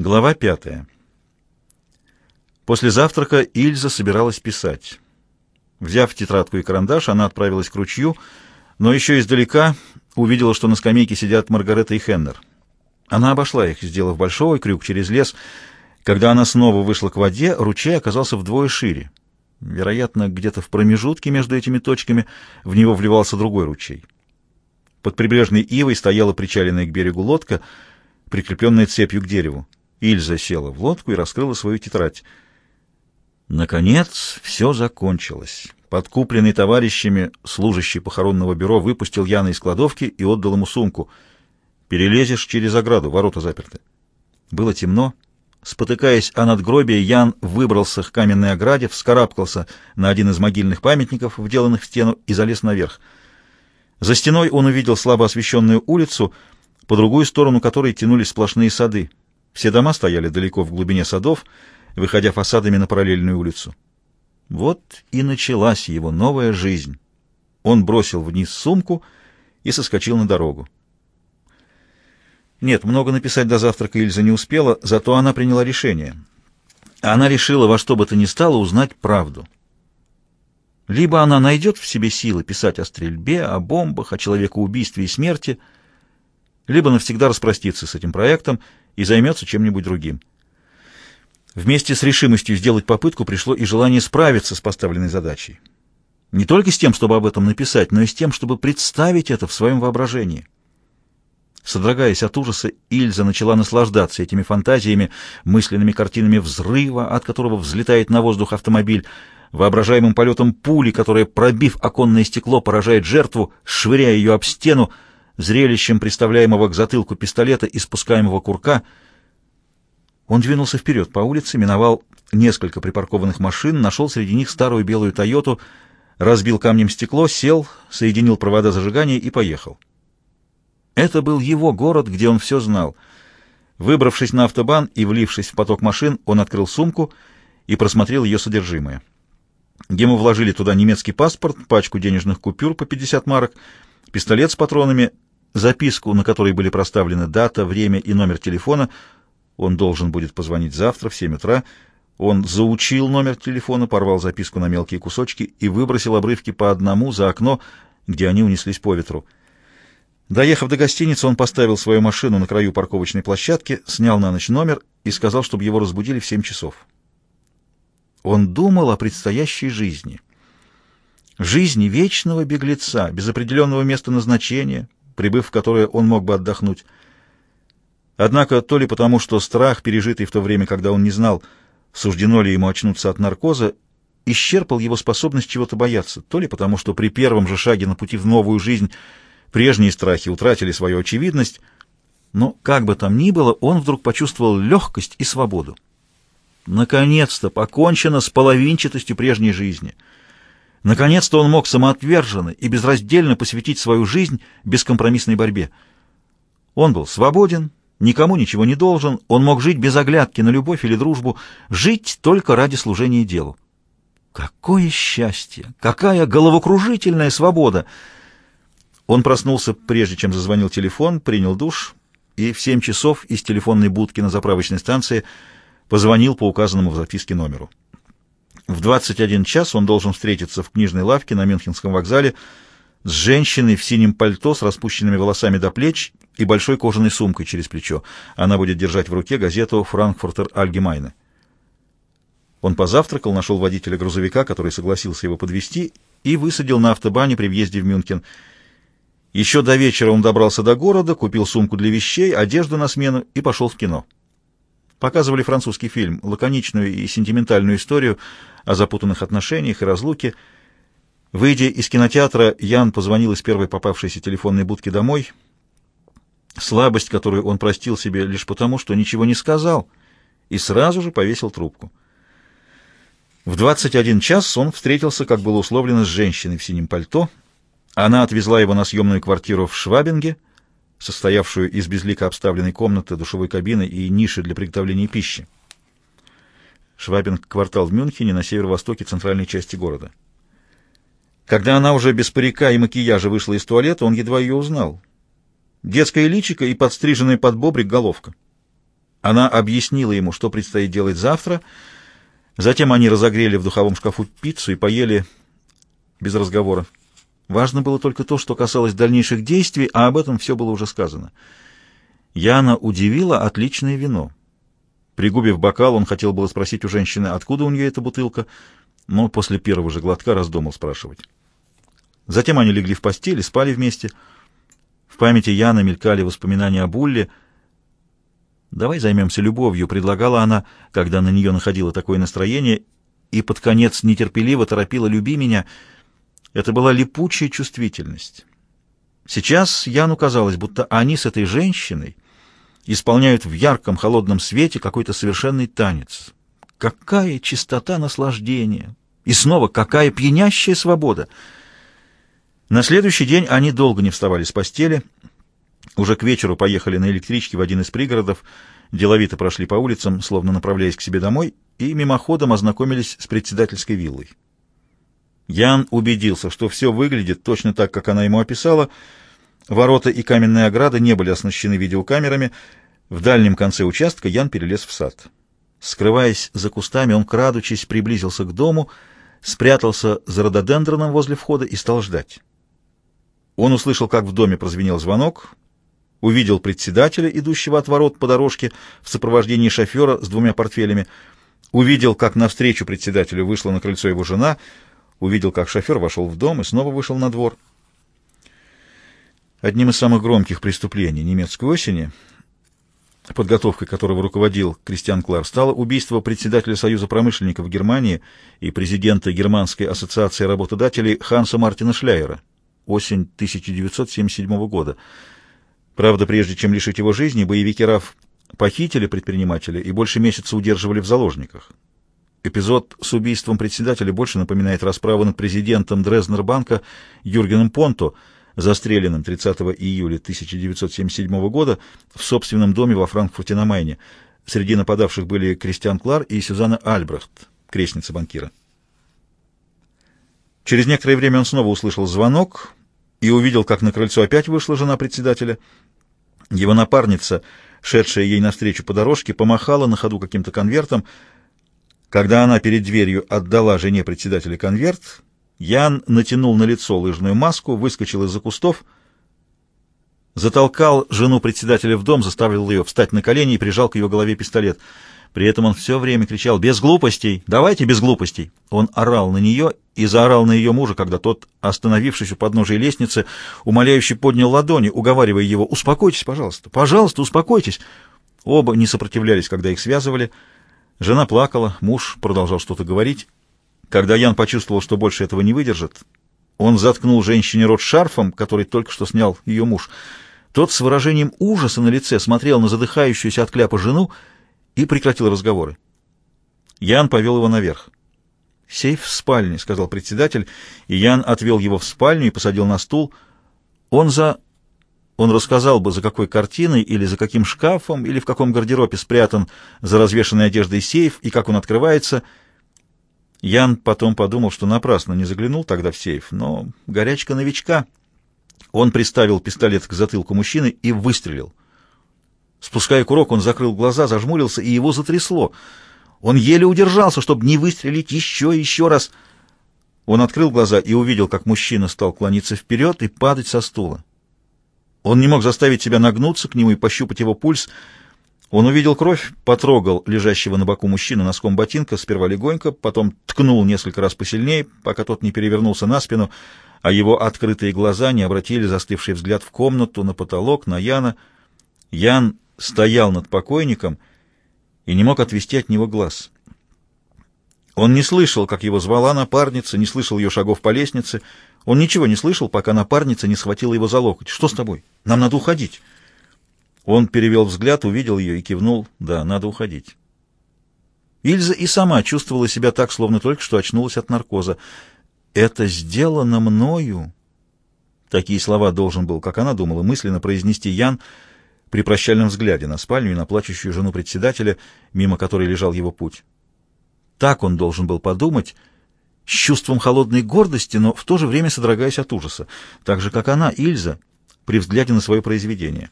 Глава пятая. После завтрака Ильза собиралась писать. Взяв тетрадку и карандаш, она отправилась к ручью, но еще издалека увидела, что на скамейке сидят Маргарета и Хеннер. Она обошла их, сделав большой крюк через лес. Когда она снова вышла к воде, ручей оказался вдвое шире. Вероятно, где-то в промежутке между этими точками в него вливался другой ручей. Под прибрежной ивой стояла причаленная к берегу лодка, прикрепленная цепью к дереву. Ильза села в лодку и раскрыла свою тетрадь. Наконец, все закончилось. Подкупленный товарищами, служащий похоронного бюро выпустил Яна из кладовки и отдал ему сумку. «Перелезешь через ограду, ворота заперты». Было темно. Спотыкаясь о надгробие, Ян выбрался к каменной ограде, вскарабкался на один из могильных памятников, вделанных в стену, и залез наверх. За стеной он увидел слабо освещенную улицу, по другую сторону которой тянулись сплошные сады. Все дома стояли далеко в глубине садов, выходя фасадами на параллельную улицу. Вот и началась его новая жизнь. Он бросил вниз сумку и соскочил на дорогу. Нет, много написать до завтрака Ильза не успела, зато она приняла решение. Она решила во что бы то ни стало узнать правду. Либо она найдет в себе силы писать о стрельбе, о бомбах, о человекоубийстве и смерти, либо навсегда распроститься с этим проектом и займется чем-нибудь другим. Вместе с решимостью сделать попытку пришло и желание справиться с поставленной задачей. Не только с тем, чтобы об этом написать, но и с тем, чтобы представить это в своем воображении. Содрогаясь от ужаса, Ильза начала наслаждаться этими фантазиями, мысленными картинами взрыва, от которого взлетает на воздух автомобиль, воображаемым полетом пули, которая, пробив оконное стекло, поражает жертву, швыряя ее об стену, зрелищем представляемого к затылку пистолета и спускаемого курка. Он двинулся вперед по улице, миновал несколько припаркованных машин, нашел среди них старую белую «Тойоту», разбил камнем стекло, сел, соединил провода зажигания и поехал. Это был его город, где он все знал. Выбравшись на автобан и влившись в поток машин, он открыл сумку и просмотрел ее содержимое. Ему вложили туда немецкий паспорт, пачку денежных купюр по 50 марок, пистолет с патронами, записку, на которой были проставлены дата, время и номер телефона. Он должен будет позвонить завтра в 7 утра. Он заучил номер телефона, порвал записку на мелкие кусочки и выбросил обрывки по одному за окно, где они унеслись по ветру. Доехав до гостиницы, он поставил свою машину на краю парковочной площадки, снял на ночь номер и сказал, чтобы его разбудили в 7 часов. Он думал о предстоящей жизни. Жизни вечного беглеца, без определенного места назначения, прибыв в которое он мог бы отдохнуть. Однако то ли потому, что страх, пережитый в то время, когда он не знал, суждено ли ему очнуться от наркоза, исчерпал его способность чего-то бояться, то ли потому, что при первом же шаге на пути в новую жизнь прежние страхи утратили свою очевидность, но, как бы там ни было, он вдруг почувствовал легкость и свободу. Наконец-то покончено с половинчатостью прежней жизни — Наконец-то он мог самоотверженно и безраздельно посвятить свою жизнь бескомпромиссной борьбе. Он был свободен, никому ничего не должен, он мог жить без оглядки на любовь или дружбу, жить только ради служения делу. Какое счастье! Какая головокружительная свобода! Он проснулся, прежде чем зазвонил телефон, принял душ и в семь часов из телефонной будки на заправочной станции позвонил по указанному в записке номеру. В 21 час он должен встретиться в книжной лавке на Мюнхенском вокзале с женщиной в синем пальто с распущенными волосами до плеч и большой кожаной сумкой через плечо. Она будет держать в руке газету «Франкфуртер Альгемайне». Он позавтракал, нашел водителя грузовика, который согласился его подвезти, и высадил на автобане при въезде в Мюнхен. Еще до вечера он добрался до города, купил сумку для вещей, одежду на смену и пошел в кино. Показывали французский фильм, лаконичную и сентиментальную историю о запутанных отношениях и разлуке. Выйдя из кинотеатра, Ян позвонил из первой попавшейся телефонной будки домой. Слабость, которую он простил себе лишь потому, что ничего не сказал, и сразу же повесил трубку. В 21 час он встретился, как было условлено, с женщиной в синем пальто. Она отвезла его на съемную квартиру в Швабинге — состоявшую из безлико обставленной комнаты, душевой кабины и ниши для приготовления пищи. Швабинг — квартал в Мюнхене на северо-востоке центральной части города. Когда она уже без парика и макияжа вышла из туалета, он едва ее узнал. Детское личико и подстриженная под бобрик головка. Она объяснила ему, что предстоит делать завтра. Затем они разогрели в духовом шкафу пиццу и поели без разговора. Важно было только то, что касалось дальнейших действий, а об этом все было уже сказано. Яна удивила отличное вино. Пригубив бокал, он хотел было спросить у женщины, откуда у нее эта бутылка, но после первого же глотка раздумал спрашивать. Затем они легли в постель и спали вместе. В памяти Яны мелькали воспоминания о Булле. «Давай займемся любовью», — предлагала она, когда на нее находило такое настроение, и под конец нетерпеливо торопила «люби меня». Это была липучая чувствительность. Сейчас Яну казалось, будто они с этой женщиной исполняют в ярком холодном свете какой-то совершенный танец. Какая чистота наслаждения! И снова какая пьянящая свобода! На следующий день они долго не вставали с постели. Уже к вечеру поехали на электричке в один из пригородов, деловито прошли по улицам, словно направляясь к себе домой, и мимоходом ознакомились с председательской виллой. Ян убедился, что все выглядит точно так, как она ему описала. Ворота и каменная ограда не были оснащены видеокамерами. В дальнем конце участка Ян перелез в сад. Скрываясь за кустами, он, крадучись, приблизился к дому, спрятался за рододендроном возле входа и стал ждать. Он услышал, как в доме прозвенел звонок, увидел председателя, идущего от ворот по дорожке в сопровождении шофера с двумя портфелями, увидел, как навстречу председателю вышла на крыльцо его жена — увидел, как шофер вошел в дом и снова вышел на двор. Одним из самых громких преступлений немецкой осени, подготовкой которого руководил Кристиан Клар, стало убийство председателя Союза промышленников Германии и президента Германской ассоциации работодателей Ханса Мартина Шляера, осень 1977 года. Правда, прежде чем лишить его жизни, боевики РАФ похитили предпринимателя и больше месяца удерживали в заложниках. Эпизод с убийством председателя больше напоминает расправу над президентом Дрезнербанка Юргеном Понто, застреленным 30 июля 1977 года в собственном доме во Франкфурте на Майне. Среди нападавших были Кристиан Клар и Сюзанна Альбрехт, крестница банкира. Через некоторое время он снова услышал звонок и увидел, как на крыльцо опять вышла жена председателя. Его напарница, шедшая ей навстречу по дорожке, помахала на ходу каким-то конвертом, когда она перед дверью отдала жене председателя конверт, Ян натянул на лицо лыжную маску, выскочил из-за кустов, затолкал жену председателя в дом, заставил ее встать на колени и прижал к ее голове пистолет. При этом он все время кричал «Без глупостей! Давайте без глупостей!» Он орал на нее и заорал на ее мужа, когда тот, остановившись у подножия лестницы, умоляюще поднял ладони, уговаривая его «Успокойтесь, пожалуйста! Пожалуйста, успокойтесь!» Оба не сопротивлялись, когда их связывали — Жена плакала, муж продолжал что-то говорить. Когда Ян почувствовал, что больше этого не выдержит, он заткнул женщине рот шарфом, который только что снял ее муж. Тот с выражением ужаса на лице смотрел на задыхающуюся от кляпа жену и прекратил разговоры. Ян повел его наверх. «Сейф в спальне», — сказал председатель, и Ян отвел его в спальню и посадил на стул. Он за он рассказал бы, за какой картиной или за каким шкафом или в каком гардеробе спрятан за развешанной одеждой сейф и как он открывается. Ян потом подумал, что напрасно не заглянул тогда в сейф, но горячка новичка. Он приставил пистолет к затылку мужчины и выстрелил. Спуская курок, он закрыл глаза, зажмурился, и его затрясло. Он еле удержался, чтобы не выстрелить еще и еще раз. Он открыл глаза и увидел, как мужчина стал клониться вперед и падать со стула. Он не мог заставить себя нагнуться к нему и пощупать его пульс. Он увидел кровь, потрогал лежащего на боку мужчину носком ботинка, сперва легонько, потом ткнул несколько раз посильнее, пока тот не перевернулся на спину, а его открытые глаза не обратили застывший взгляд в комнату, на потолок, на Яна. Ян стоял над покойником и не мог отвести от него глаз. Он не слышал, как его звала напарница, не слышал ее шагов по лестнице, он ничего не слышал, пока напарница не схватила его за локоть. «Что с тобой? Нам надо уходить». Он перевел взгляд, увидел ее и кивнул. «Да, надо уходить». Ильза и сама чувствовала себя так, словно только что очнулась от наркоза. «Это сделано мною». Такие слова должен был, как она думала, мысленно произнести Ян при прощальном взгляде на спальню и на плачущую жену председателя, мимо которой лежал его путь. Так он должен был подумать, с чувством холодной гордости, но в то же время содрогаясь от ужаса, так же, как она, Ильза, при взгляде на свое произведение.